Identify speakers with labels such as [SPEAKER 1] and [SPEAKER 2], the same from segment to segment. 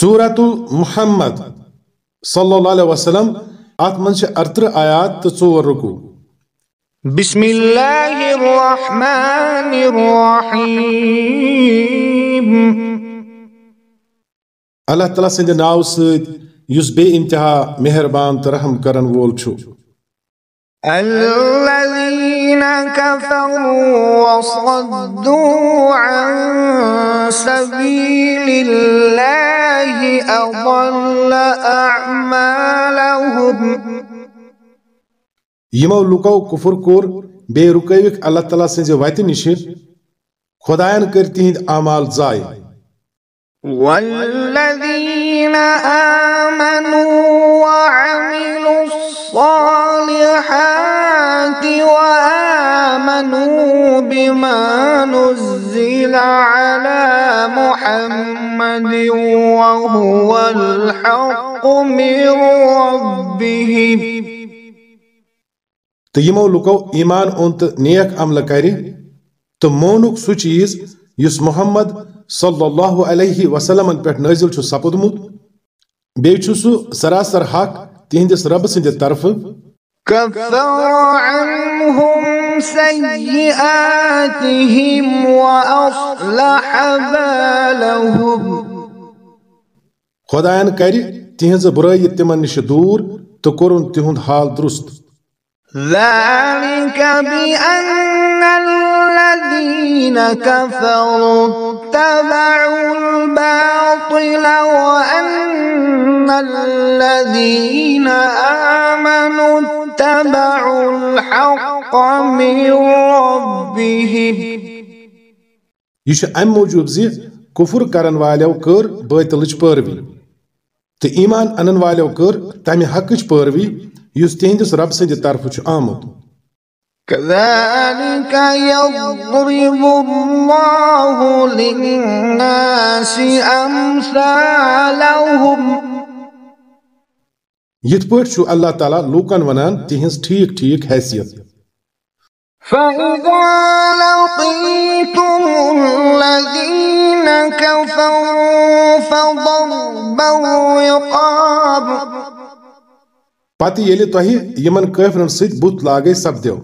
[SPEAKER 1] سورت محمد صلی اللہ علیہ وسلم ات من ارتر آیات تو ژور رکو۔
[SPEAKER 2] بسم اللہ الرحمن الرحیم۔
[SPEAKER 1] اللہ تعالیٰ سند ناو سید یس بے انتہا مہربان تو رحم کرن وول چھو
[SPEAKER 2] الذين كفروا وصدوا عن سبيل الله أضل أعمالهم.
[SPEAKER 1] یمو لوکو کفر کور بے رکوک اللہ تعالیٰ سنز وتہ نش خدایان کر تہند اعمال ضائع
[SPEAKER 2] والذين آمنوا وعملوا الصالحات وآمنوا آمنوا بما نزل على محمد وهو الحق من ربهم
[SPEAKER 1] تو یمو لوکو ایمان اون تو نیک عمل کر تو مونک سو چیز یس محمد صلی اللہ علیہ وسلم پہ نازل چھ سپدمت بیچ سو سراسر حق تہندس رب سند طرف
[SPEAKER 2] كفر عنهم سيئاتهم وأصلح بالهم.
[SPEAKER 1] خدایان کر تہذ برائی تمن نش دور تو کورن تہند حال درست.
[SPEAKER 2] ذلك بأن الذين كفروا اتبعوا الباطل وأن الذين آمنوا اتبعوا الحق من ربهم.
[SPEAKER 1] یہ ام موجوب زی کفر کرن والو کر باطلچ پیروی تو ایمان انن والو کر تمہ حقچ پیروی یس تہندس رب سند طرف چھ آمد
[SPEAKER 2] كذلك يضرب الله للناس أمثالهم.
[SPEAKER 1] یت پٲٹھۍ چھُ اللہ تعالیٰ لوٗکن ونان تِہنٛز ٹھیٖک ٹھیٖک حیثیت.
[SPEAKER 2] فإذا لقيتم الذين كفروا فضرب الرقاب.
[SPEAKER 1] پتہٕ ییٚلہِ تۄہہِ یِمن کٲفرن سۭتۍ بُتھ لاگے سپدیو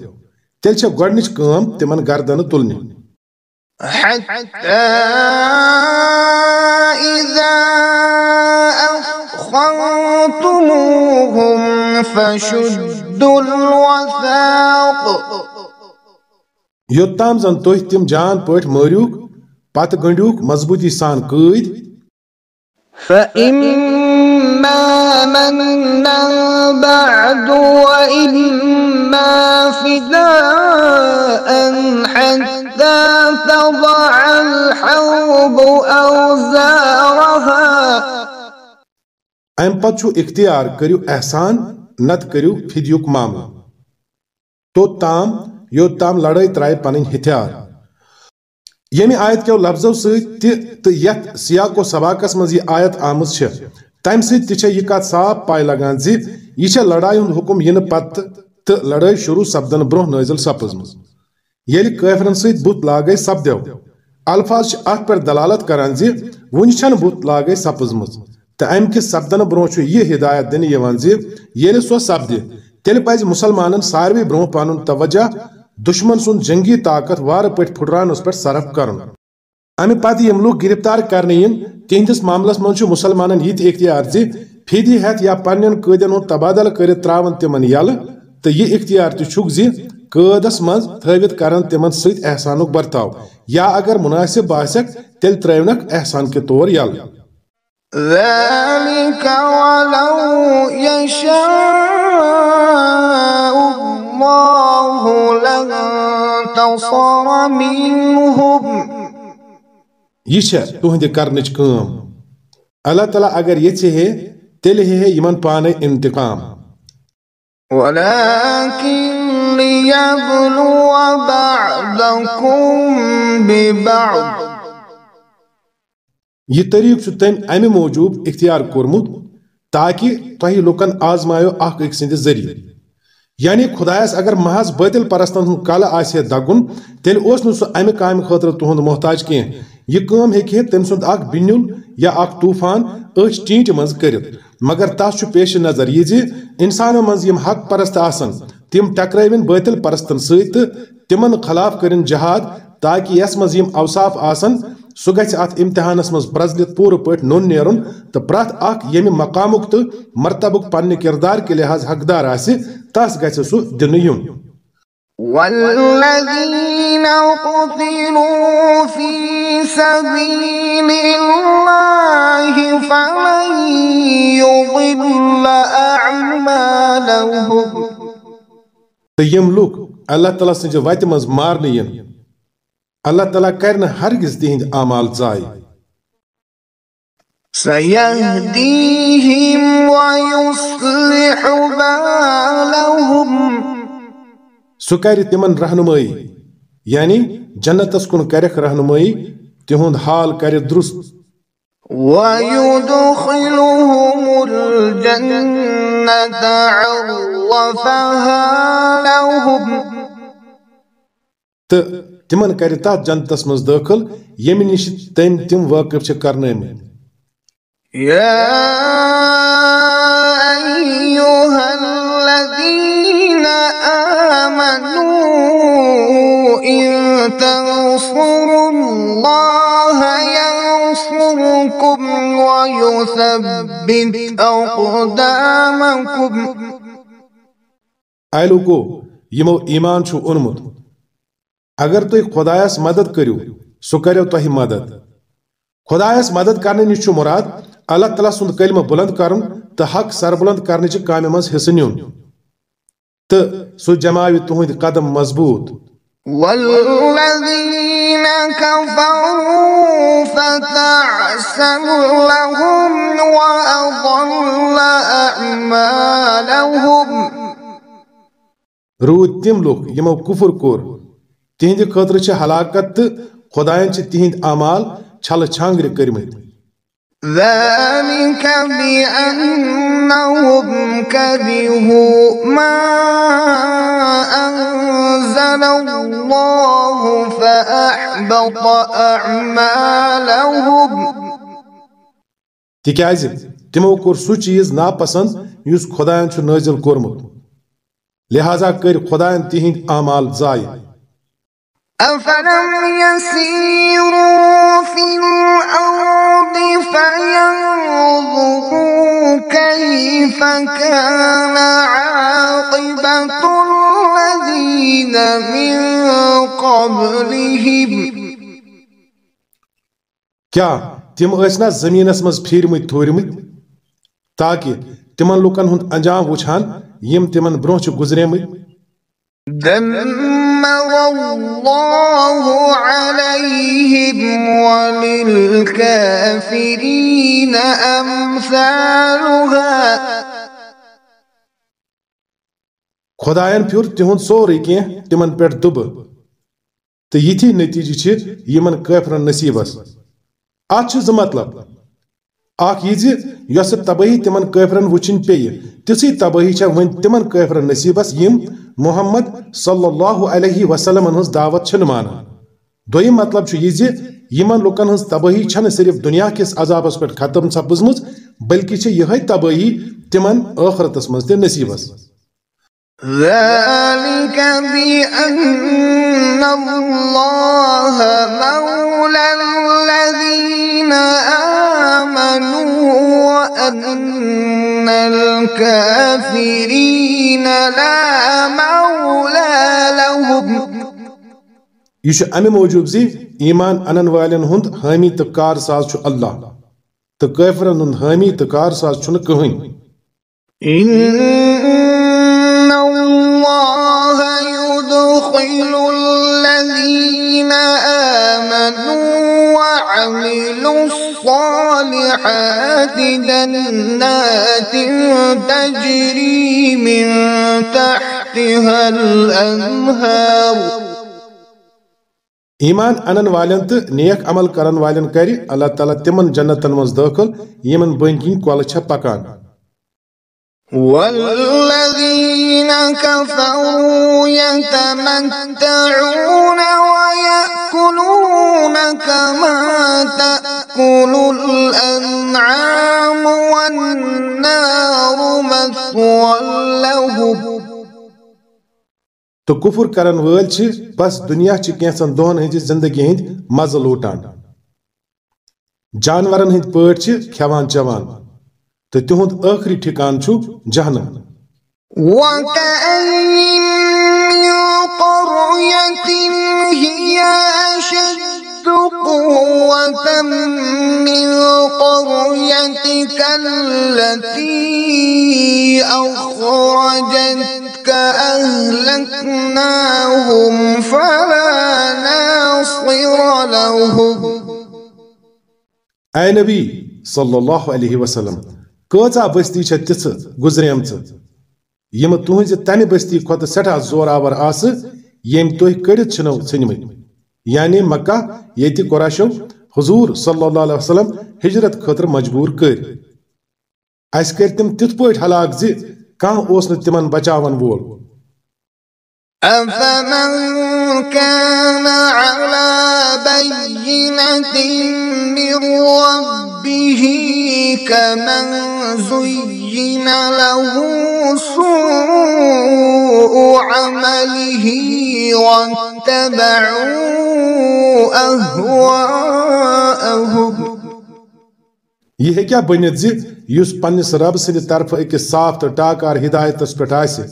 [SPEAKER 1] تیٚلہِ چھےٚ گۄڈنِچ کٲم تِمن گردنہٕ تُلنہِ؟ یوٚتام زن تُہۍ تِم جان پٲٹھۍ مٲرِوکھ پتہٕ گٔنڈِوکھ مضبوٗطی سان
[SPEAKER 2] فإما منا بعد وإما فداء حتى تضع الحرب أوزارها
[SPEAKER 1] امہِ پتہٕ چھُ اختیار کٔرِو احسان، نتہٕ کٔرِو فِدیُک معاملہٕ۔ توٚتام یوٚتام لڑٲے ترٛایہِ پنٕنۍ ہتھیار۔ ییٚمہِ آیت کیو لفظو سۭتۍ تہِ تہٕ یتھ سیاق و سباقس منٛز یہِ آیت آمٕژ چھےٚ تمہِ سۭتۍ تہِ صاف پاے لگان زِ یہِ چھےٚ لڑایہِ ہُنٛد حُکم یِنہٕ پتہٕ تہٕ لڑٲے شروٗع سپدن برٛونٛہہ نٲزِل سپٕزمٕژ۔ ییٚلہِ کٲفرن سۭتۍ بُتھ لاگے سپدیو، الفاظ چھِ اتھ دلالت کران زِ وُنہِ چھنہٕ بُتھ لاگے سپٕزمٕژ۔ تہٕ امہِ کِس سپدنہٕ برٛونٛہہ چھُ یہِ ہدایت دِنہٕ یِوان زِ ییٚلہِ سۄ سپدِ، تیٚلہِ پزِ مُسلمانن ساروٕے توجہ دشمن سُنٛد جنگی طاقت وارٕ پٲٹھۍ پھُٹراونس پٮ۪ٹھ صرف کرُن۔ امہِ پتہٕ یِم لوٗکھ گرفتار کرنہٕ یِن، تِہنٛدِس معاملس منٛز چھُ مُسلمانن یہِ تہِ اختیار زِ فِدی ہٮ۪تھ یا پننٮ۪ن قٲدٮ۪ن ہُنٛد تبادلہٕ کٔرِتھ تراون تِمن یلہٕ تہٕ یہِ اختیار تہِ چھُکھ زِ قٲدس منٛز تھٲوِتھ کرن تِمن سۭتۍ احسانُک برتاو، یا اگر منٲسِب باسٮ۪کھ تیٚلہِ ترٲونکھ احسان کہِ طور یلہٕ
[SPEAKER 2] ذلك ولو يشاء الله لانتصر منهم.
[SPEAKER 1] یہِ تُہنٛدِ کرنٕچ کٲم اللہ تعالیٰ اگر یژھِ ہے تیٚلہِ ہے یِمن پانے انتقام
[SPEAKER 2] ولكن ليبلو بعضكم ببعض
[SPEAKER 1] یہ طریق چھُ تٔمۍ امہِ موٗجوٗب اختیار کوٚرمُت تاکہِ تۄہہِ لُکن آزمایو اکھ أکۍ سٕنٛدِ ذٔریعہٕ یعنی خدایس اگر محض باطل پرستن ہند کل آسہ دگن، تیل اس نو سہ امہ کامہ خاطر تہند محتاج کی یہ کام ہیکہ تم سند اک بنیل یا اخ طوفان اچ ٹینٹ مز کرت مگر تس چھ پیش نظر یہ زی انسانوں مز یم حق پرست آسن۔ تم ٹکرائن باطل پرستن ست تمن خلاف کرن جہاد تاکہ یس مز یم اوصاف آسن سہ گژھِ ات امتحانس مز پرزلت پورٕ پٲٹھۍ نوٚن نیرُن تہٕ پرٛٮ۪تھ اکھ ییٚمہِ مقامُک تہٕ مرتبُک پننہِ کِردار کہِ لحاظ حقدار آسہِ تس گژھِ سُہ دِنہٕ یُن۔
[SPEAKER 2] والذين قتلوا في سبيل الله فلن يضل أعمالهم
[SPEAKER 1] تہٕ یِم لُکھ اللہ تعالیٰ سٕنٛزِ وتہِ منٛز مارنہٕ یِن۔ اللہ تعالیٰ کر نہٕ ہرگز تِہنٛدۍ اعمال ضایع
[SPEAKER 2] سيهديهم ويصلح بالهم۔
[SPEAKER 1] سُہ کرِ تِمن رہنمٲیی یعنی جنتس کُن کرکھ رہنمٲیی تِہُنٛد حال کرِ درست۔
[SPEAKER 2] ويدخلهم الجنة عرفها لهم۔
[SPEAKER 1] تہٕ تِمن کرِ تتھ جنتس منٛز دٲخل ییٚمہِ نِش تٔمۍ تِم وٲقف چھِ کرنٲمٕتۍ۔
[SPEAKER 2] يا أيها الذين آمنوا إن تنصروا الله ينصركم ويثبت أقدامكم
[SPEAKER 1] اگر تُہۍ خۄدایس مدد کٔرِو سُہ کریو تۄہہِ مدد۔ خۄدایس مدد کرنہٕ نِش مُراد اللہ تعالیٰ سُنٛد کلمہٕ بُلند کرُن تہٕ حق سربلند کرنٕچہِ کامہِ منٛز حصہٕ نیُن۔ تہٕ سُہ جماوِ تُہنٛدۍ قدم مضبوٗط۔
[SPEAKER 2] والذين كفروا فتعسا لهم وأضل أعمالهم
[SPEAKER 1] روٗد تِم لُکھ یِمو کُفُر کوٚر۔ تِہنٛدِ خٲطرٕ چھِ ہلاکت تہٕ خۄدایَن چھِ تِہنٛدۍ اعمال چھلہٕ چھانگرِ کٔرمٕتۍ
[SPEAKER 2] ذلك بأنهم كرهوا ما أنزل الله فأحبط أعمالهم۔
[SPEAKER 1] تِکیازِ تِمو کوٚر سُہ چیٖز ناپسنٛد یُس خۄدایَن چھُ نٲزِل کوٚرمُت۔ لہذا کٔرۍ خۄدایَن تِہنٛدۍ اعمال ضایع
[SPEAKER 2] أفلم يسيروا في الأرض فينظروا كيف كان عاقبة الذين من قبلهم؟
[SPEAKER 1] کیٛاہ تِم ٲسۍ نا زٔمیٖنس منٛز پھیٖرمٕتۍ، تھوٗرمٕتۍ؟ تاکہِ تِمن لُکن ہُنٛد انجام وٕچھان، یِم تِمن برٛونٛہہ چھِ گُزریمٕتۍ؟
[SPEAKER 2] دمر الله عليهم وللكافرين أمثالها.
[SPEAKER 1] خۄدایَن پھیُر تِہُنٛد سورُے کینٛہہ تِمن پٮ۪ٹھ دُبہٕ تہٕ یِتھی نٔتیٖجہٕ چھِ یِمن کٲفرن نصیٖبس اتھ چھِ مطلب اکھ یہِ زِ یۄسہٕ تبٲہی تِمن کٲفرن وٕچھِنۍ پیٚیہِ، تِژھٕے تبٲہی چھےٚ وۄنۍ تِمن کٲفرن نصیٖبس یِم محمد صلی اللہ علیہ وسلمن ہٕنٛز دعوت چھِنہٕ مانان۔ دوٚیِم مطلب چھُ یہِ زِ یِمن لُکن ہٕنٛز تبٲہی صرف دُنیا کِس عذابس پٮ۪ٹھ ختم سپٕزمٕژ، بلکہِ چھِ یِہے تبٲہی تِمن ٲخرتس منٛز تہِ نصیٖبس۔
[SPEAKER 2] ذلك بأن الله مولى الذين آمنوا وأن الكافرين لا مولى لهم.
[SPEAKER 1] یہ امہِ موٗجوٗب زِ ایمان أنن والٮ۪ن ہُنٛد حٲمی تہٕ کار ساز چھُ اللہ تہٕ کٲفرن ہُنٛد کار ساز چھُنہٕ کٕہٕنۍ
[SPEAKER 2] إن الله يدخل الذين آمنوا وعملوا الصالحات جنات تجري من تحتها الأنهار
[SPEAKER 1] ایمان انن والٮ۪ن تہٕ نیک عمل کرن والٮ۪ن کرِ اللہ تعالیٰ تِمن جنتن منٛز دٲخل یِمن کِنۍ کۄلہٕ چھےٚ پکان۔
[SPEAKER 2] كفروا يتمتعون ويأكلون كما تأكل الأنعام والنار مثوى لهم
[SPEAKER 1] تو کفر کرن چھِ بس دنیا چہِ کینٛژن دۄہن ہٕنٛدِ زندگی ہٕنٛدۍ مزٕ لوٗٹان۔ جانورن ہٕنٛدۍ پٲٹھۍ چھِ کھٮ۪وان چٮ۪وان تو تہد آخری ٹھکان چھو جہنم۔
[SPEAKER 2] وكأين قوة من قريتك التي أخرجتك أهلكناهم فلا ناصر لهم
[SPEAKER 1] أي نبي صلى الله عليه وسلم، کۭژاہ بستی چھےٚ تِژھٕ گُزریمژٕ؟ یِم تُہنزِ تمہِ بستی کھۄتہٕ سٮ۪ٹھاہ زور آور آسہٕ، ییٚمۍ تُہۍ کٔڑِتھ چھِنو ژھٕنمٕتۍ یعنی مکہ، ییٚتہِ قۄراشو حضوٗر صلی اللہ علیہ وسلم ہجرت خٲطرٕ مجبوٗر کٔرۍ اَسہِ کٔرۍ تِم تِتھ پٲٹھۍ ہلاک زِ کانٛہہ اوس نہٕ تِمن بچاون وول۔
[SPEAKER 2] أفمن كان على بينة من ربه كمن زين له سوء عمله واتبعوا أهواءهم.
[SPEAKER 1] یہ ہیٚکیٛاہ بٔنِتھ زِ یُس پننِس رب سٕنٛدِ طرفہٕ أکِس صاف تہٕ ٹاکار ہدایتس پٮ۪ٹھ آسہِ۔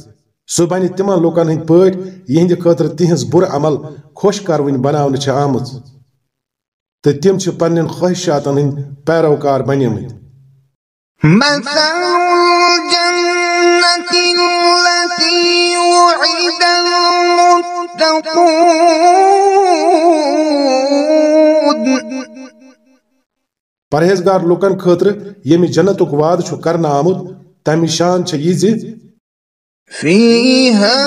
[SPEAKER 1] سُہ بنہِ تِمن لُکن ہٕنٛدۍ پٲٹھۍ، یِہنٛدِ خٲطرٕ تِہنٛز بُرٕ عمل خۄش کروٕنۍ بناونہٕ چھِ آمٕژ۔ تہٕ تِم چھِ پننٮ۪ن خواہشاتن ہٕنٛدۍ پیروکار بنیمٕتۍ۔
[SPEAKER 2] مثل الجنة التي وعد المتقون.
[SPEAKER 1] پرہیزگار لوکن خٲطرٕ ییٚمہِ جنتُک وعدٕ چھُ کرنہٕ آمُت تمہِ شان چھِ یہِ زِ
[SPEAKER 2] فيها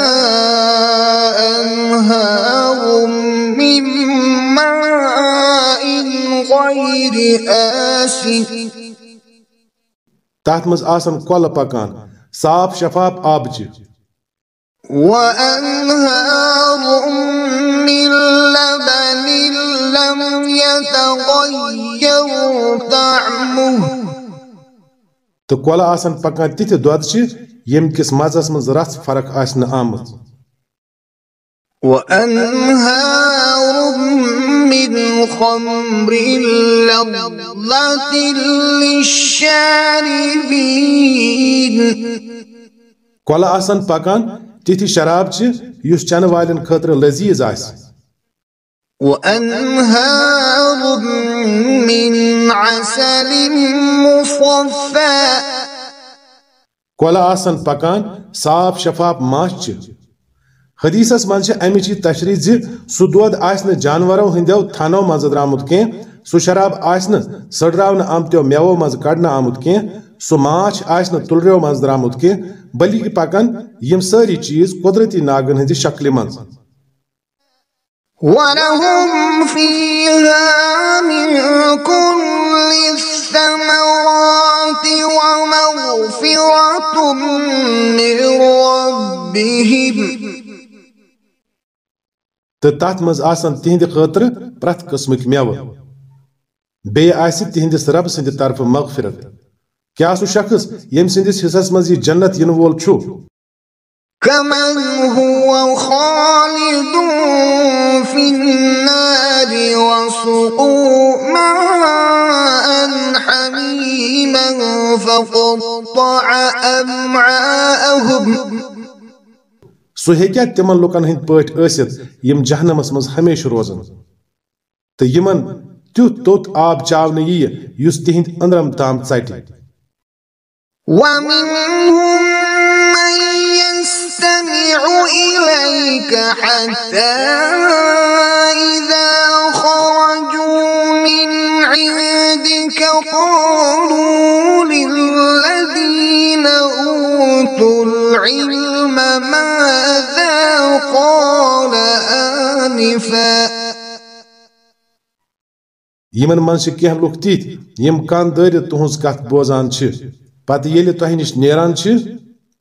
[SPEAKER 2] أنهار من ماء غير آسف
[SPEAKER 1] تتھ منٛز آسن کۄلہٕ پکان صاف شفاف آبچہِ
[SPEAKER 2] وأنهار من لبن لم يتغير طعمه۔
[SPEAKER 1] تہٕ کۄلہٕ آسن پکان تِتھِ دۄدچہِ ییٚمہِ کِس مزس منٛز رژھ فرق آسہِ نہٕ آمٕژ
[SPEAKER 2] وأنهار من خمر لظة للشاربين.
[SPEAKER 1] کۄلہٕ آسن پکان تِتھِ شرابچہِ یُس چنہٕ والٮ۪ن خٲطرٕ لذیذ آسہِ.
[SPEAKER 2] وأنهار من عسل مصفى.
[SPEAKER 1] کۄلہٕ آسن پکان صاف شفاف ماچھِ حدیثس منٛز چھِ امِچ یہِ تشریح زِ سُہ دۄد آسہِ نہٕ جانورو ہٕنٛدیو تھنو منٛزٕ درٛامُت کینٛہہ سُہ شراب آسہِ نہٕ سٔڑراونہٕ آمتیو میوو منٛزٕ کڑنہٕ آمُت کینٛہہ سُہ ماچھ آسہِ نہٕ تُلریو منٛزٕ درٛامُت کینٛہہ پکن یِم سٲری چیٖز قۄدرتی ناگن ہٕنٛزِ شکلہِ منٛز۔
[SPEAKER 2] ولهم فيها من كل الثمرات ومغفرة من ربهم
[SPEAKER 1] تہٕ تتھ منٛز آسن تِہنٛدِ خٲطرٕ پرٛٮ۪تھ قٕسمٕکۍ مٮ۪وٕ بیٚیہِ آسہِ تِہنٛدِس رب سٕنٛدِ طرفہٕ مغفرت کیٛاہ سُہ شخص ییٚمہِ سٕنٛدِس حصس منٛز یہِ جنت یِنہٕ وول چھُ
[SPEAKER 2] كمن هو خالد في النار وسقوا ماء حميما فقطع أمعاءهم
[SPEAKER 1] سُہ ہیٚکیٛاہ تِمن لُکن ہٕنٛدۍ پٲٹھۍ ٲسِتھ یِم جہنمس منٛز ہمیشہٕ روزن. تہٕ یِمن تیُتھ توٚت آب چاونہٕ یِیہِ یُس تِہنٛدِ أنٛدرم تام ژٹہِ
[SPEAKER 2] قالوا للذين أوتوا العلم آنفاً
[SPEAKER 1] یِمن منٛز چھِ کینٛہہ لُکھ تِتھۍ یِم کان دٲرِتھ تُہنٛز کتھ بوزان چھِ۔ پتہٕ ییٚلہِ تۄہہِ نِش نیران چھِ،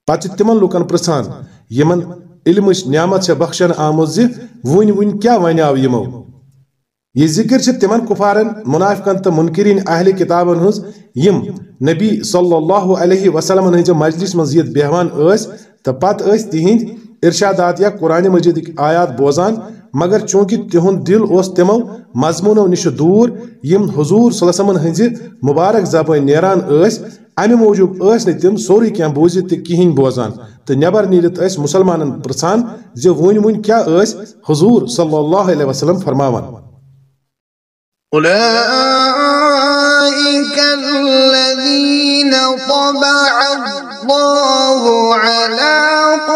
[SPEAKER 1] پتہ تمن لوکن پرسان یمن علمچ نعمت سے بخشن آمت زی ون ون کیا ونیاو یمو۔ یہ ذکر چھ تمن کفارن، منافقن تو منکرین اہل کتابن ہز یم نبی صلی اللہ علیہ وسلم ہز مجلس مزید بیہوان اس تو پت اس تہند ارشادات یا قرآن مجید آیات بوزان، مگر چونکہ تہند دل اس تمو، مضمونو نش دور، یم حضور صلی اللہ علیہ وسلم مبارک زبان نیران اس امہ موجود اس نے تم سوری کیا بوزت تو کہین بوزان۔ تو نبر نیرت اس مسلمانن پرسان، زی ون ون کیا اس حضور صلی اللہ علیہ وسلم فرماوان
[SPEAKER 2] أولئك الذين طبع الله على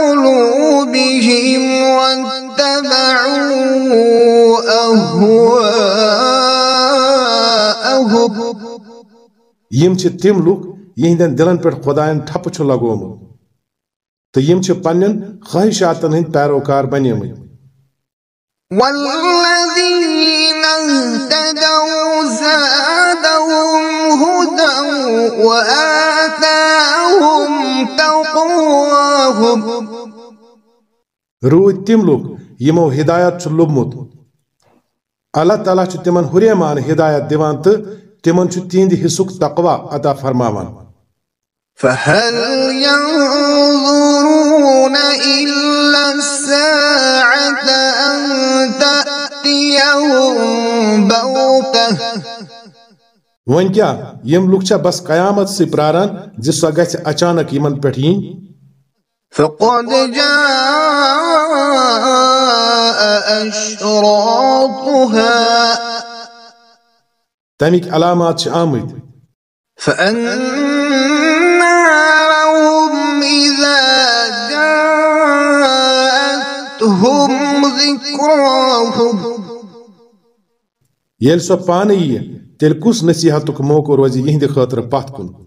[SPEAKER 2] قلوبهم واتبعوا أهواءهم.
[SPEAKER 1] یم چھ تم لوگ یہندین دلن پر خدایان ٹھپ چھ لگومت تو یم چھ پنن خواہشاتن ہند پیروکار بنیمت
[SPEAKER 2] والذين اهتدوا زادهم هدى وآتاهم تقواهم
[SPEAKER 1] روٗدۍ تِم لُکھ یِمو ہدایت چھُ لوٚبمُت اللہ تعالیٰ چھُ تِمن ہُریمان ہدایت دِوان تہٕ تِمن چھُ تِہنٛدِ حصُک تقوا عطا فرماوان
[SPEAKER 2] فهل ينظرون إلا الساعة أن تأتيهم بغتة۔
[SPEAKER 1] وۄنۍ کیٛاہ یِم لُکھ چھا بس قیامت سٕے پراران زِ سۄ گژھِ اچانک یِمن پٮ۪ٹھ یِنۍ؟
[SPEAKER 2] فقد جاء أشراطها
[SPEAKER 1] تمك علامات شامد
[SPEAKER 2] فأن لهم إذا جاءتهم ذكراهم
[SPEAKER 1] يلسا پانيي تلكوس نصيحتك موقع روزي يهند خاطر پاتكن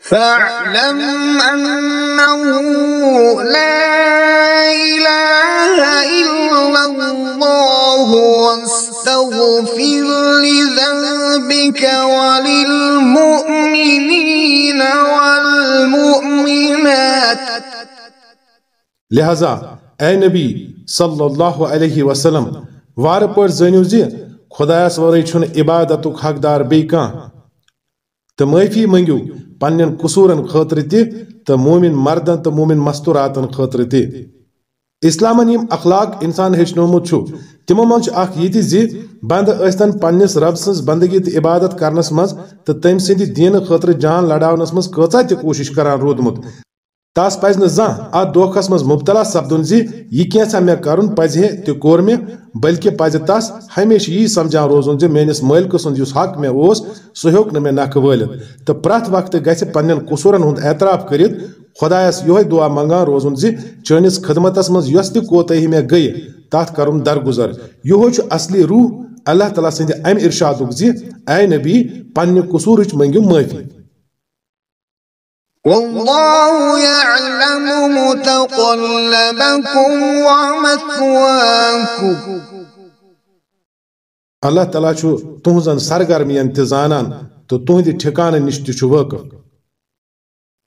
[SPEAKER 2] فاعلم أنه لا إله إلا الله واستغفر لذنبك وللمؤمنين والمؤمنات.
[SPEAKER 1] لہذا اے نبی صلی اللہ علیہ وسلم، وار پٲٹھۍ زٲنِو زِ خۄدایس ورٲے چھُنہٕ عبادتُک حقدار بیٚیہِ کانٛہہ تو معافی منگو پننٮ۪ن قصوٗرن خاطر تہِ تہٕ مومِن مردن تو مومن مستوراتن خاطر تہ اسلامن یم اخلاق انسان ہیٚچھنومُت تمو من اخ یہ اکھ یہِ تہِ ٲسۍتن پننِس رب سٕنٛز بندگی تہٕ عبادت کرنس مز تہٕ تٔمۍ سٕنٛدِ دیٖنہٕ خٲطرٕ جان لڑاونس مز کۭژاہ تہِ کوٗشش کران روٗدمُت تس پزِ نہٕ زانٛہہ اتھ مبتلا سپدُن زِ یہِ کینٛژھا مےٚ کرُن؟ پزِ ہے تہِ کوٚر مےٚ بلکہِ تس ہمیشہٕ یی سمجھان روزُن زِ میٲنِس مٲلکہٕ سُنٛد یُس حق مےٚ اوس۔ سُہ ہیوٚک نہٕ مےٚ نکھٕ وٲلِتھ تہٕ پرٛٮ۪تھ وقتہٕ گژھِ پننٮ۪ن قصوٗرن ہُنٛد اعتراف کٔرِتھ خۄدایس یِہوے دعا منگان روزُن زِ چٲنِس خدمتس منٛز یۄس تہِ کوتٲہی مےٚ گٔیہِ تتھ کرُن درگُزر۔ یِہوے چھُ اصلی روح اللہ تعالیٰ سٕنٛدِ امہِ ارشادُک زِ اے نبی پننہِ قصوٗرٕچ منٛگِو معٲفی
[SPEAKER 2] والله يعلم متقلبكم ومثواكم.
[SPEAKER 1] اللہ تعالیٰ چھُ تُہنٛزن سرگرمین تہِ زانان تہٕ تُہنٛدِ ٹھِکانہٕ نِش تہِ چھُ وٲقف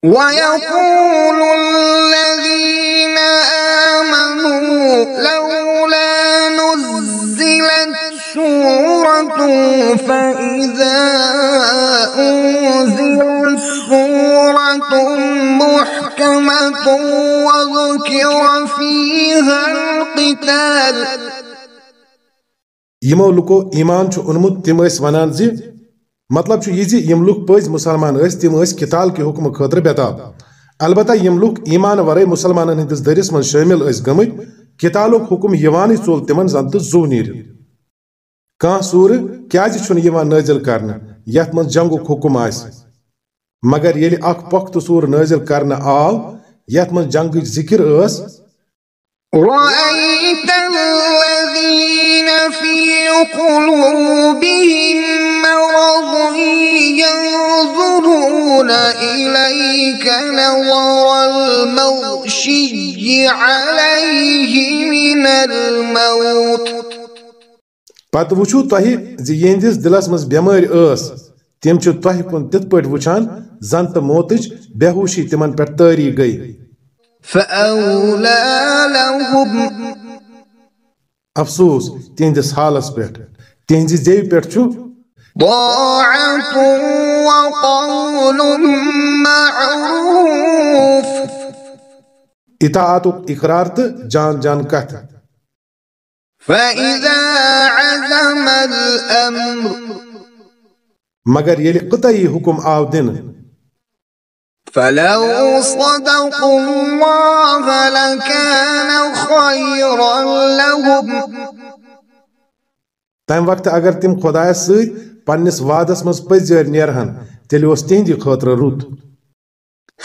[SPEAKER 2] ويقول الذين آمنوا لولا نزلت سورة فإذا أنزلت سورة محكمة وذكر فيها القتال.
[SPEAKER 1] یمو لُکو ایمان چھُ اوٚنمُت، تِم ٲسۍ ونان زِ مطلب چھُ یہِ زِ یِم لُکھ پٔزۍ مُسلمان ٲسۍ، تِم ٲسۍ کِتال کہِ حُکمہٕ خٲطرٕ بےتاب البتہ یِم لُکھ ایمان ورٲے مُسلمانن ہٕنٛدِس دٔرِس منٛز شٲمِل ٲسۍ گٔمٕتۍ کِتالُک حُکم یِوانٕے ژوٚل تِمن زن تہٕ زُو نیٖرِتھ۔ کانٛہہ سوٗرٕ کیازِ چھُنہٕ یِوان نٲزِل کرنہٕ؟ یتھ منٛز جنگُک حُکم آسہِ۔ مگر ییٚلہِ اکھ پۄختہٕ سوٗر نٲزِل کرنہٕ آو، یتھ منٛز جنگٕچ ذِکر ٲس،
[SPEAKER 2] رأيت الذين في قلوبهم مرض ينظرون إليك نظر المغشي عليه من الموت.
[SPEAKER 1] پتہٕ وٕچھو تۄہہِ زِ یِہنٛدِس دِلس منٛز بٮ۪مٲرۍ ٲس تم چھ تہ کن تت پٹ وچھان زن تو موتچ بےہوشی تمن پہ تاری گئی
[SPEAKER 2] لهم
[SPEAKER 1] افسوس تہندس حالس پہ تہذی زیو
[SPEAKER 2] وقول معروف
[SPEAKER 1] اطاعت اقرار تو جان جان کت
[SPEAKER 2] فإذا عزم الأمر
[SPEAKER 1] مگر یل قطعی حکم آو دن
[SPEAKER 2] فلو صدقوا الله لكان خيرا لهم.
[SPEAKER 1] تم وقت اگر تم خدایس ست پنس وعدس مز پزیر نیرہن تیل اس تہندی خاطر رت.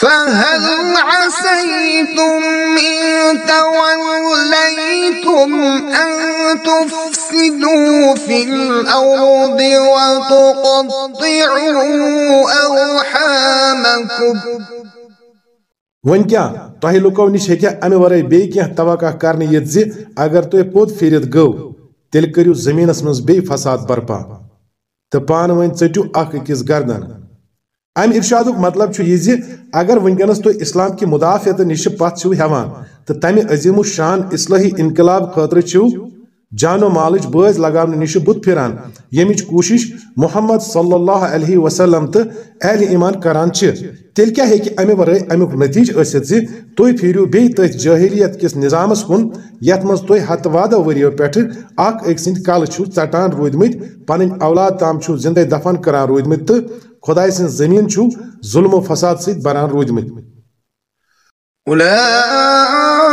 [SPEAKER 2] فهل عسيتم إن توليتم أن تفسدوا في الأرض وتقطعوا أرحامكم؟
[SPEAKER 1] ون کیا تہ لکو نش ہیکیا امہ ورے بی کینٛہہ توقع کرنے یت زِ اگر تُہۍ پوٚت پھیرِتھ گٔو تیٚلہِ کٔرِو زٔمیٖنس منٛز بیٚیہِ فساد برپا۔ تہٕ پانہٕ ؤنۍ ژٔٹِو اکھ أکِس گردن۔ امہ ارشادُک مطلب چھُ یہِ اگر وٕنکٮ۪نس تُہۍ اسلام کہِ مدافعت نِش پتھ چھِو ہٮ۪وان تہٕ تمہِ عظیٖم الشان اصلٲحی انقلاب خٲطرٕ چھِو جان و مالٕچ بٲز لگاونہٕ نِش بُتھ پھِران، ییٚمِچ کوٗشش محمد صلی اللہ علیہ وسلم تہٕ اہل ایمان کران چھِ۔ تیٚلہِ کیٛاہ ہیٚکہِ امہِ ورٲے امیُک نتیجہٕ ٲسِتھ زِ تُہۍ پھیٖرِو بیٚیہِ تٔتھۍ جٲہلیت کِس نظامس کُن، یتھ منٛز تُہۍ ہتہٕ وادو ؤرِیو پٮ۪ٹھٕ اکھ أکۍ سٕنٛدۍ کلہٕ چھِو ژٹان روٗدمٕتۍ اولاد تام چھِو زندے دفن کران روٗدمٕتۍ تہٕ خۄداے سٕنٛز زٔمیٖن چھِو ظُلم و فساد سۭتۍ بران روٗدمٕتۍ
[SPEAKER 2] أولئك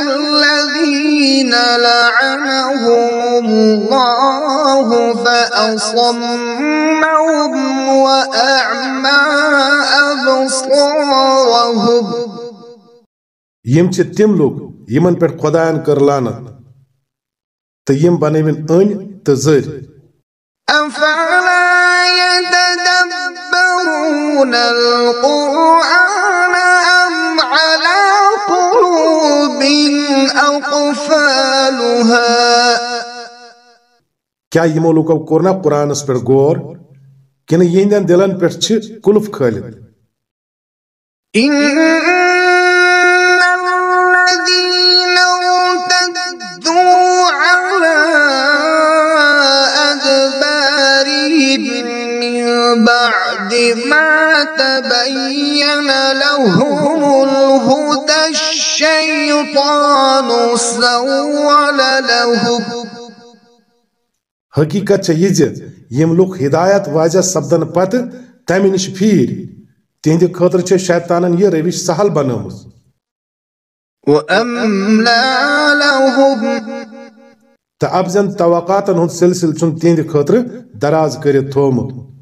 [SPEAKER 2] الذين لعنهم الله فأصمهم وأعمى أبصارهم.
[SPEAKER 1] یم چھِ تِم لوٗکھ یِمن پٮ۪ٹھ خۄدایَن کٔر لانت تہٕ یِم بنٲوِن أنۍ تہٕ زٔرۍ
[SPEAKER 2] القرآن أم على قلوب أقفالها
[SPEAKER 1] کیا یمو لوکو کوٚر نا قرآنس پٮ۪ٹھ غور؟ کِنہٕ یِہنٛدٮ۪ن دِلن پٮ۪ٹھ چھِ کُلف کھٲلِتھ
[SPEAKER 2] تبين لهم الهدى الشيطان سول لهم.
[SPEAKER 1] حقیقت یہِ زِ یِم لُکھ ہدایت واضح سپدن پتہٕ تمہِ نِش پھیٖرۍ تِہنٛدِ خٲطرٕ چھِ شیطانن یہِ روش سہل بنٲومٕژ تہٕ افزن توقاتن ہُنٛد سلسلہٕ چھُن تِہنٛدِ خٲطرٕ دراز کٔرِتھ تھوٚومُت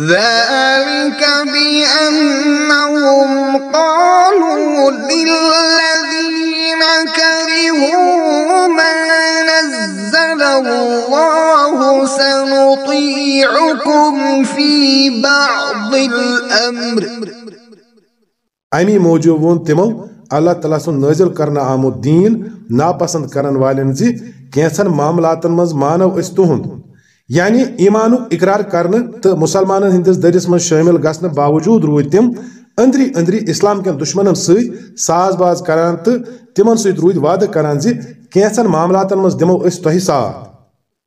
[SPEAKER 2] ذلك بأنهم قالوا للذين كرهوا ما نزل الله سنطيعكم في بعض الأمر
[SPEAKER 1] امی موجوب وون تمو، اللہ تعالیٰ سن نازل کرنا آمُت دیٖن، ناپسند کرن والٮ۪ن زِ کینٛژن معاملاتن منٛز مانو أسۍ تُہُنٛد۔ یعنی ایمانُک اقرار کرنہٕ تہٕ مُسلمانن ہٕنٛدِس دٔرِس منٛز شٲمِل گژھنہٕ باوجوٗد روٗدۍ تِم أنٛدری أنٛدری اسلام دُشمنن سۭتۍ ساز باز کران تہٕ تِمن سۭتۍ روٗدۍ وعدٕ کران زِ کینٛژن معاملاتن منٛز دِمو أسۍ تۄہہِ ساتھ۔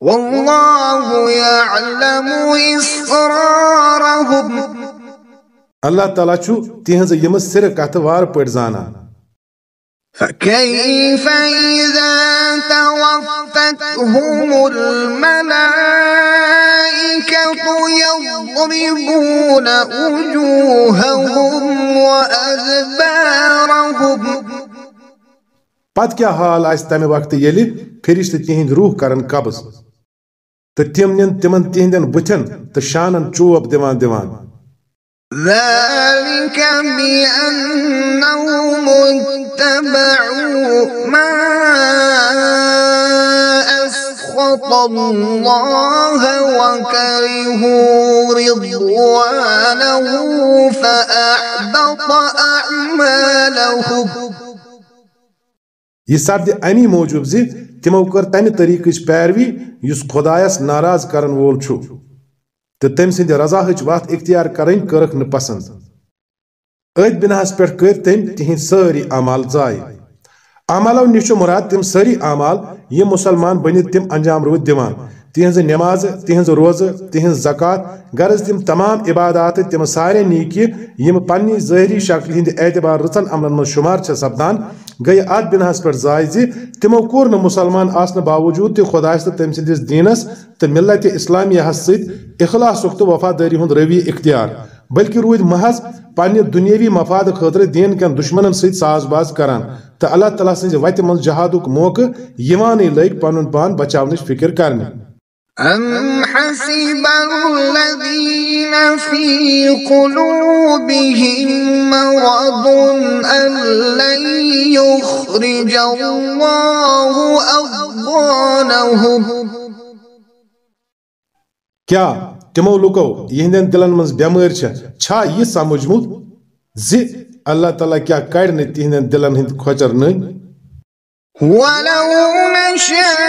[SPEAKER 2] والله يعلم إسرارهم
[SPEAKER 1] اللہ تعالیٰ چھُ تِہنٛزٕ یِمہٕ سِرٕ کتھٕ وارٕ پٲٹھۍ زانان۔
[SPEAKER 2] فكيف إذا توفتهم الملائكة يضربون وجوههم وأدبارهم؟
[SPEAKER 1] پتہٕ کیٛاہ حال آسہِ تمہِ وقتہٕ ییٚلہِ فرشتہٕ تِہنٛدۍ روح کرن قبض تہٕ تِم نِن تِمن تِہنٛدٮ۪ن بُتھٮ۪ن تہٕ شانن چوب دِوان دِوان۔
[SPEAKER 2] ذلك بأنهم اتبعوا ما أسخط الله وكرهوا رضوانه فأحبط أعمالهم.
[SPEAKER 1] یہِ سپدِ امی موٗجوٗب زِ تِمو کٔر تمہِ طریٖقٕچ پیروی یُس خۄدایس ناراض کرن وول چھُ تو تم سند رضا وات اختیار کریں کرک ن پسند ات بناس پہ کر تم تہند ساری اعمال ضائع اعمالو نش مراد تم ساری اعمال یہ مسلمان بنت تم انجام رود دیوان تہذ نماز تہذ روز تہذ زکات غرض تم تمام عبادات تم سارے نیکی یم پنہ ظاہری شکل ہند اعتبار رچن عملن من شمار چھ سپدان گئی ات بناس پہ ضائع زی تمو کور نہ مسلمان آسن باوجود تہ خدائس تو تم سندس دینس تو ملت اسلامیہ ست اخلاصک تو وفاداری ہند روی اختیار، بلکہ رود محض پنہ دنیاوی مفاد خاطر دین کن دشمنن ست ساز باز کران تو اللہ تعالیٰ سز وتہ من جہادک موقع یوان لگ پن پان بچاونچ فکر کرنے
[SPEAKER 2] حسب الذين في قلوبهم مرض أن لن يخرج الله أضغانهم.
[SPEAKER 1] کیا تمو لوکو یہندین دلن منز بیمار چھ چھا یہ سمجھمت زی اللہ تعالیٰ کیا کڑ نے تہندین دلن ہند کھوچر نئی؟
[SPEAKER 2] ولو نشاء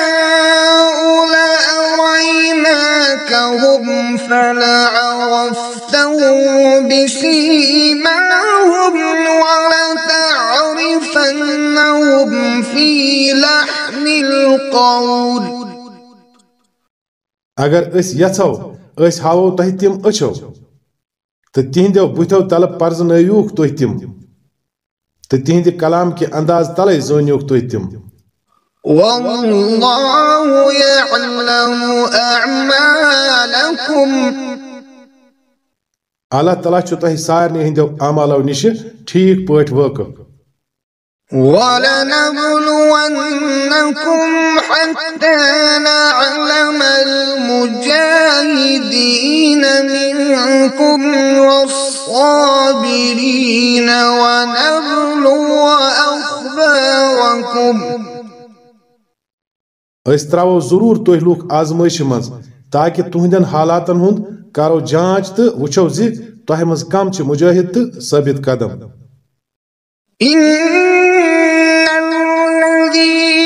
[SPEAKER 2] أدركهم فلعرفتهم بسيماهم ولتعرفنهم في لحن القول
[SPEAKER 1] اگر أس يتو أس هاو تهتم أچو تتهندو بوتو طلب پرزنيوك تهتم تتهند کلام كي انداز تلي زونيوك تِم
[SPEAKER 2] والله يعلم أعمالكم.
[SPEAKER 1] اللہ تعالیٰ چھ تہ سارنی ہندو اعمالو نش ٹھیک پٲٹھۍ وٲقف
[SPEAKER 2] ولنبلونكم حتى نعلم المجاهدين منكم والصابرين ونبلو أخباركم
[SPEAKER 1] اس ترو ضرور تہ لوگ آزمائش من تاکہ تہندین حالاتن ہند کرو جانچ تو وچو زی تہ مز کم چھ مجاہد تو ثابت قدم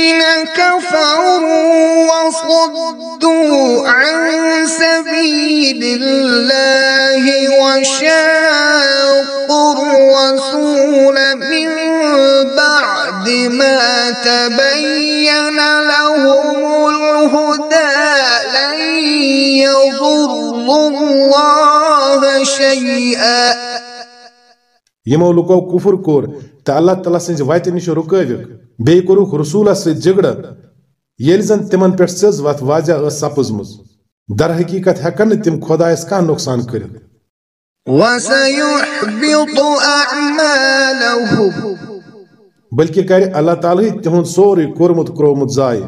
[SPEAKER 2] الذين كفروا وصدوا عن سبيل الله وشاقوا الرسول من بعد ما تبين لهم الهدى لن يضروا الله شيئا.
[SPEAKER 1] یمو لوکو کفر کور تو اللہ تعالیٰ سنز وتہ نش رکوک بی کورک رسولس ست جگڑ یل زن تمن پہ سز وت واضح ٲس سپزمز. در حقیقت ہیکن نہٕ تم خدایس کانٛہہ نقصان
[SPEAKER 2] أعمالهم
[SPEAKER 1] بلکہ کر اللہ تعالیٰ تہند سورُے کوٚرمُت کرومُت ضایع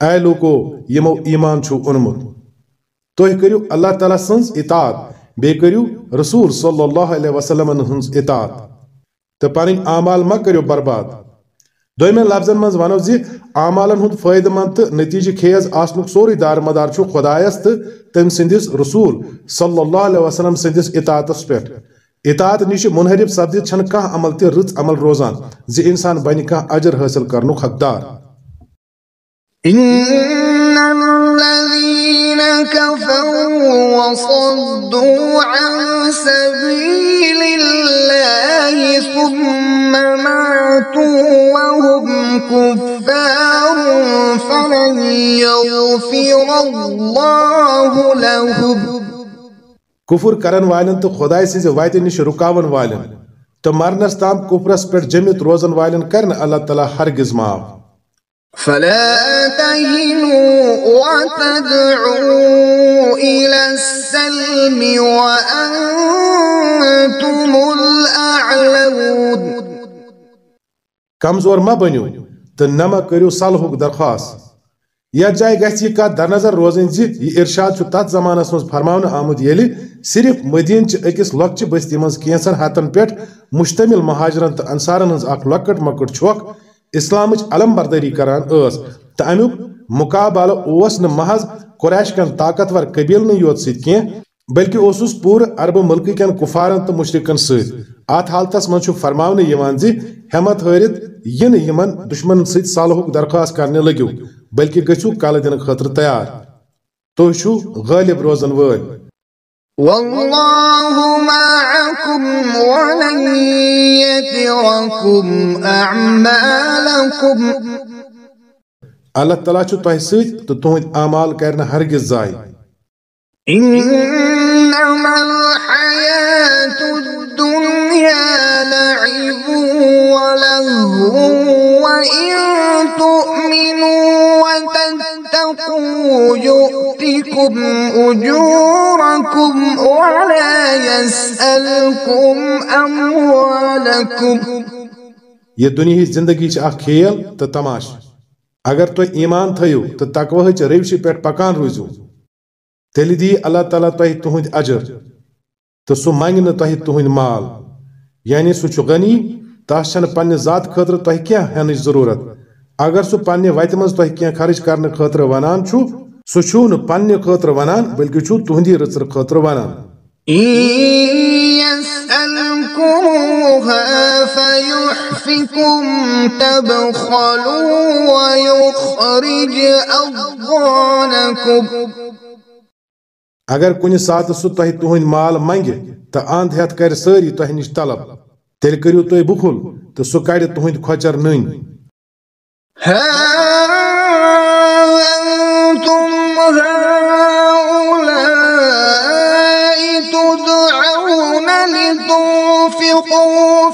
[SPEAKER 1] اے لوکو یمو ایمان چھو اونمت تُہۍ کٔرِو اللہ تعالیٰ سٕنٛز اطاعت بیٚیہِ کٔرِو رسول صلی اللہ علیہ وسلم ہٕنٛز اطاعت۔ تہٕ پنٕنۍ اعمال ما کٔرِو برباد۔ دویمن لفظن منٛز ونو زِ اعمالن ہُنٛد فٲیدٕ منٛد تہٕ نتیٖجہٕ خیز آسنُک سورُے دارمدار چھُ خۄدایس تہٕ تٔمۍ سٕنٛدِس رسول صلی اللہ علیہ وسلم سٕنٛدِس اطاعتس پٮ۪ٹھ اطاعت نِش منحرف سپدِتھ چھنہٕ کانٛہہ عمل تہِ رٕژ عمل روزان۔ زِ انسان بنہِ کانٛہہ اجر حٲصِل کرنُک حقدار۔
[SPEAKER 2] إن الذين كفروا وصدوا عن سبيل الله ثم ماتوا وهم كفار فلن يغفر الله لهم
[SPEAKER 1] کفر کرن والن تہٕ خداے سٕنزِ وتہِ نِش رُکاون والن، تہٕ مرنس تام کفرس پٮ۪ٹھ جٔمِتھ روزن والن کرن اللہ تعالیٰ ہرگز معاف۔
[SPEAKER 2] فلا تهنوا وتدعوا إلى السلم وأنتم الأعلون.
[SPEAKER 1] کمزور ما بنیو تہٕ نہ ما کٔرِو صلحُک درخواست۔ یتھ جایہِ گژھِ یہِ کتھ در نظر روزٕنۍ زِ یہِ ارشاد چھُ تتھ زمانس منٛز فرماونہٕ آمُت ییٚلہِ صرف مدیٖن چہِ أکِس لۄکچہِ بستی منٛز کینٛژن ہتن پٮ۪ٹھ مشتمل مہاجرن تہٕ انصارن ہٕنٛز اکھ لۄکٕٹ مۄکٕٹ چھۄکھ اسلامٕچ علم بردٲری کران ٲس۔ تہٕ امیُک مقابلہ اوس نہ محض قریش کن طاقتور قبیل یوت ست کی بلکہ اوسس پور عرب ملک کن کفارن تو مشرکن ست ات حالتس من فرمانے یوان زی ہمت ہارت ین یمن دشمن ست صالحک درخواست کرنے لگو، بلکہ گژھو کل دن خاطر تیار۔ تو چھو غالب روزن ول
[SPEAKER 2] والله معكم ولن يتركم أعمالكم.
[SPEAKER 1] اللہ تعالیٰ چھو تہ ست تو تہند اعمال کرنا ہرگز ضائع
[SPEAKER 2] ولهو وإن تؤمنوا وتتقوا يؤتكم أجوركم ولا يسألكم أموالكم
[SPEAKER 1] یہ دنیا ہی زندگی چھ اخ کھیل تو تماش اگر تو ایمان تھیو تو تقوہ چ روشی پیٹ پکان روزو تیلی دی اللہ تعالیٰ تہ تہند اجر تو سہ منگ نہ تہ تہند مال۔ یعنی سہ چھ غنی تس چھن پنہ ذات خاطر تہ کیا ہنچ ضرورت۔ اگر سہ پنہ وتہ مز تہ کیا خرچ کرنے خاطر ونان چھو سہ چھو نہ پنہ خاطر ونان بلکہ چھو تہندی رژر خاطر ونان۔
[SPEAKER 2] يسألكموها فيحفكم تبخلوا ويخرج أضغانكم
[SPEAKER 1] اگر کنہ سات سہ تہ تہند مال منگہ تو اند ہیت کر ساری تہ نش طلب۔ تیل کریو تہ بخل تو سہ کڑ تہند کھچر نن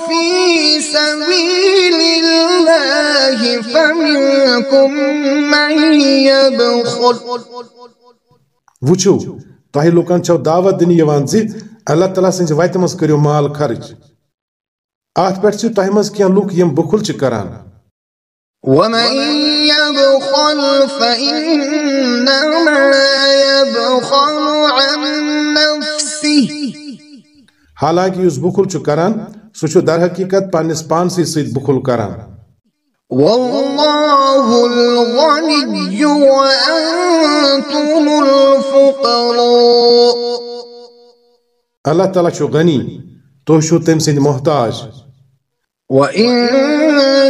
[SPEAKER 2] في سبيل الله فمنكم من يبخل
[SPEAKER 1] وچھو تہ لوکن چھو دعوت دن یوان زی اللہ تعالیٰ سنج وتہ مز کریو مال خرچ ات پہ تہ مز کی لوک یم بخل چھ کران۔
[SPEAKER 2] ومن يبخل فإنما يبخل عن نفسه
[SPEAKER 1] حالانکہ اس بخل چھ کران سہ چھ در حقیقت پنس پانسی سۭتۍ بخل کران۔
[SPEAKER 2] والله الغني وأنتم الفقراء
[SPEAKER 1] اللہ تعالیٰ چھ غنی تو چھو تم سند محتاج۔
[SPEAKER 2] وإن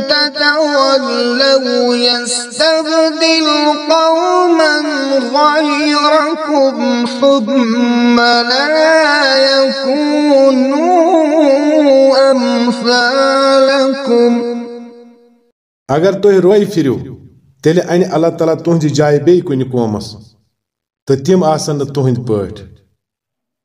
[SPEAKER 2] تتولوا يستبدل قوما غيركم ثم لا يكونوا أمثالكم
[SPEAKER 1] اگر تہ روی پھرو، تیلہِ انہِ اللہ تعالیٰ تُہنزِ جایہِ بیٚیہِ کُنہِ قومس، تہٕ تِم آسن نہٕ تُہنٛدۍ پٲٹھۍ۔